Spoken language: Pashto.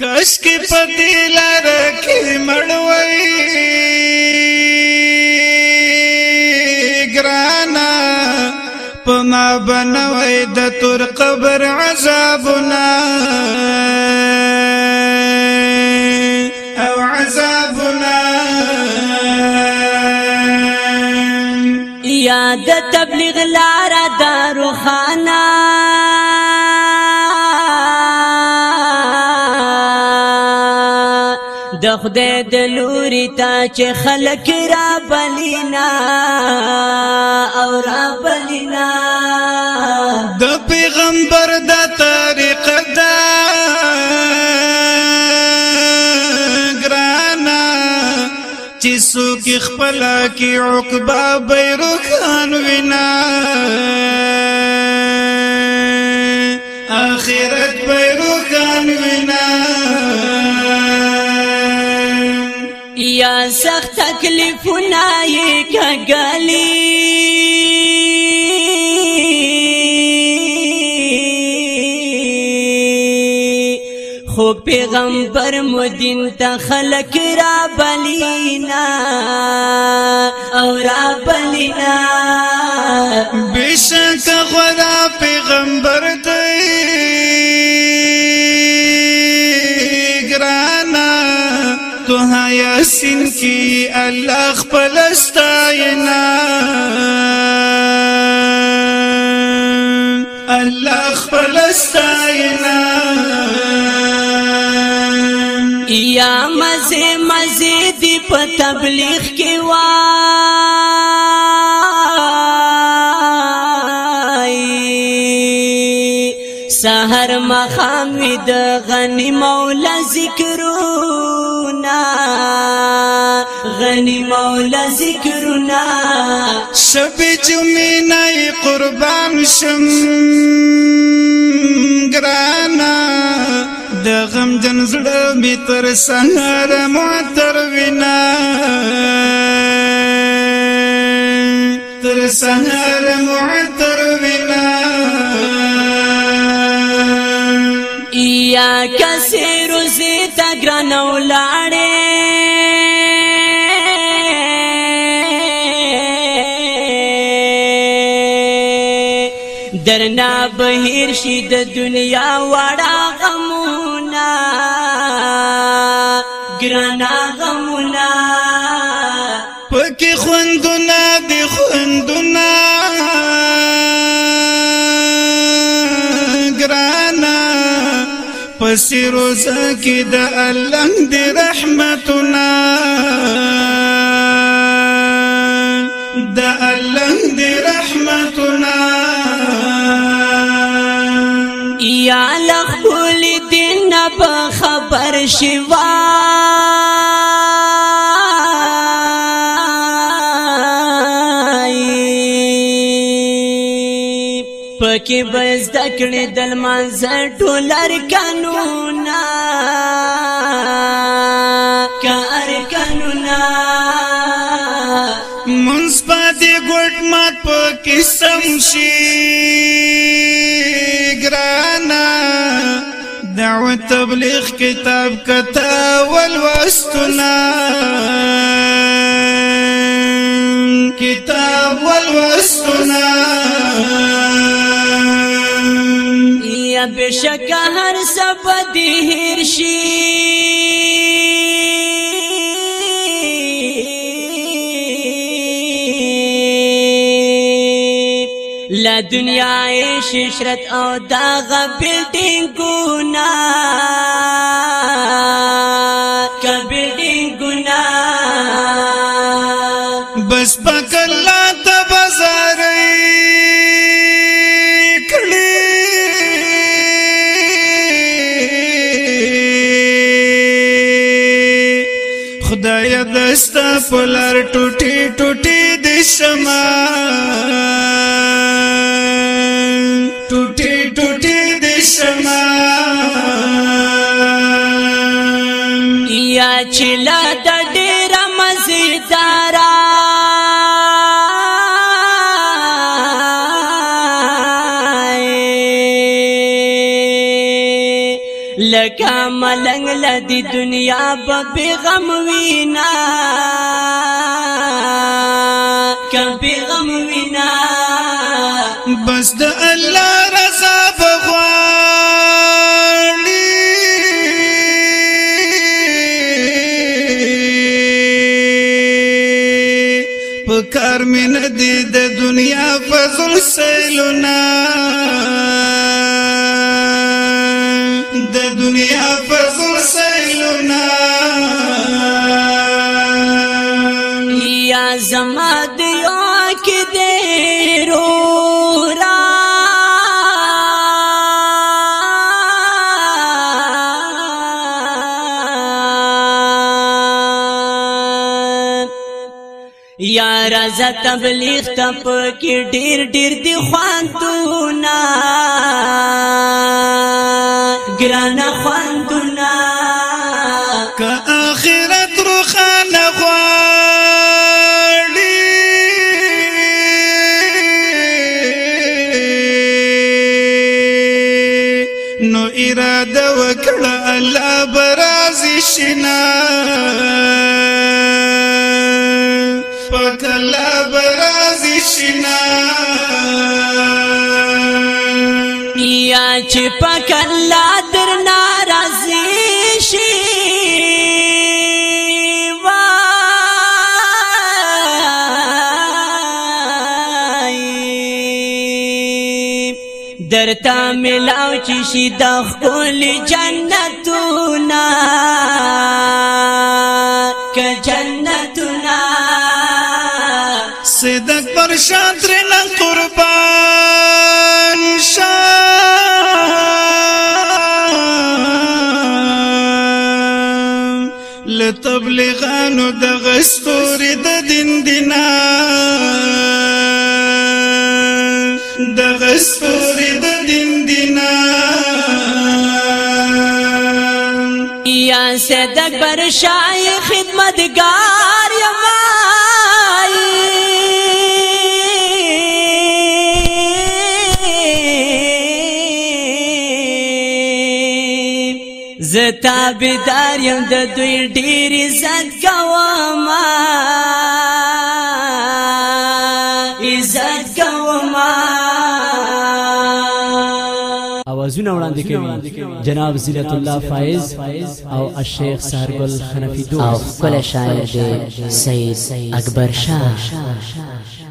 کاش کی پتی لرکی مڑوئی گرانا پما بنوئی د تور قبر عذابنا او عذابنا یا د تبلیغ لا د خدای د لوري تا چې خلک را بلینا او را بلینا د پیغمبر د طریقه دا ګرانا چې څوک خپل کې عقبا بیرخان وینا سخت تکلیفونه یې کګلی خو پیغمبر مدین ته خلق را بلینا او را بلینا بشک خدا پیغمبر دی یاسین کی الله خپل استاینا الله خپل استاینا یا مزه مزه دی په تبلیغ کې وا خام وی غنی مولا ذکرونا غنی مولا ذکرونا شب جمعه قربان شم ګرانا د غم جن زړه می تر سهار موتر وینا تر سهار موتر یا کسی روزی تگران اولاره درنا بهیر شي د دنیا وړا غمونا ګرنا غمونا پکې خوندونه دی خو پس روزه کې د الله دې رحمتنا د الله دې رحمتنا یا لخل دین به خبر شوا پکې بس دکړې دل مانځه ټولر قانونا کار قانونا منځ پاتې ګټ مات پکې سم شي ګرانا دعوت تبلیغ کتاب کتا ولوستنا کتاب ولوستنا دنیا بشک هر سب دیر شي لا دنیا ششرت او دا غبلټینګ ګنا کبلټینګ ګنا بس زستا پلار ټوټي ټوټي د شما ټوټي ټوټي د شما یا چلا لکا ملنگ لدی دنیا با غم وینا کم غم وینا بس دا اللہ رضا بغوانی پکار کار ندی نه دنیا فضل سیلونه زما دیو کې دې رورا یار ز تبلیغ تپ کې ډیر ډیر دی خوان تو اراده وکړه الله برازي شنا پاک الله برازي شنا یا چې پاک الله درنا درتا ملاو چی شي د خپل جنتونا ک جنتونا صدق پر شاتر نه قربان شام لتبلغانو د غستور د دین دینا د غستور سید اکبر شاہی خدمتگار یمائی زتا بیدار یم د دوی ډیر عزت کوما اوازونه وړاندې کوي جناب زینت الله فائز او الشیخ سهرګل خنفی دوست او کله شاعر سید اکبر شاه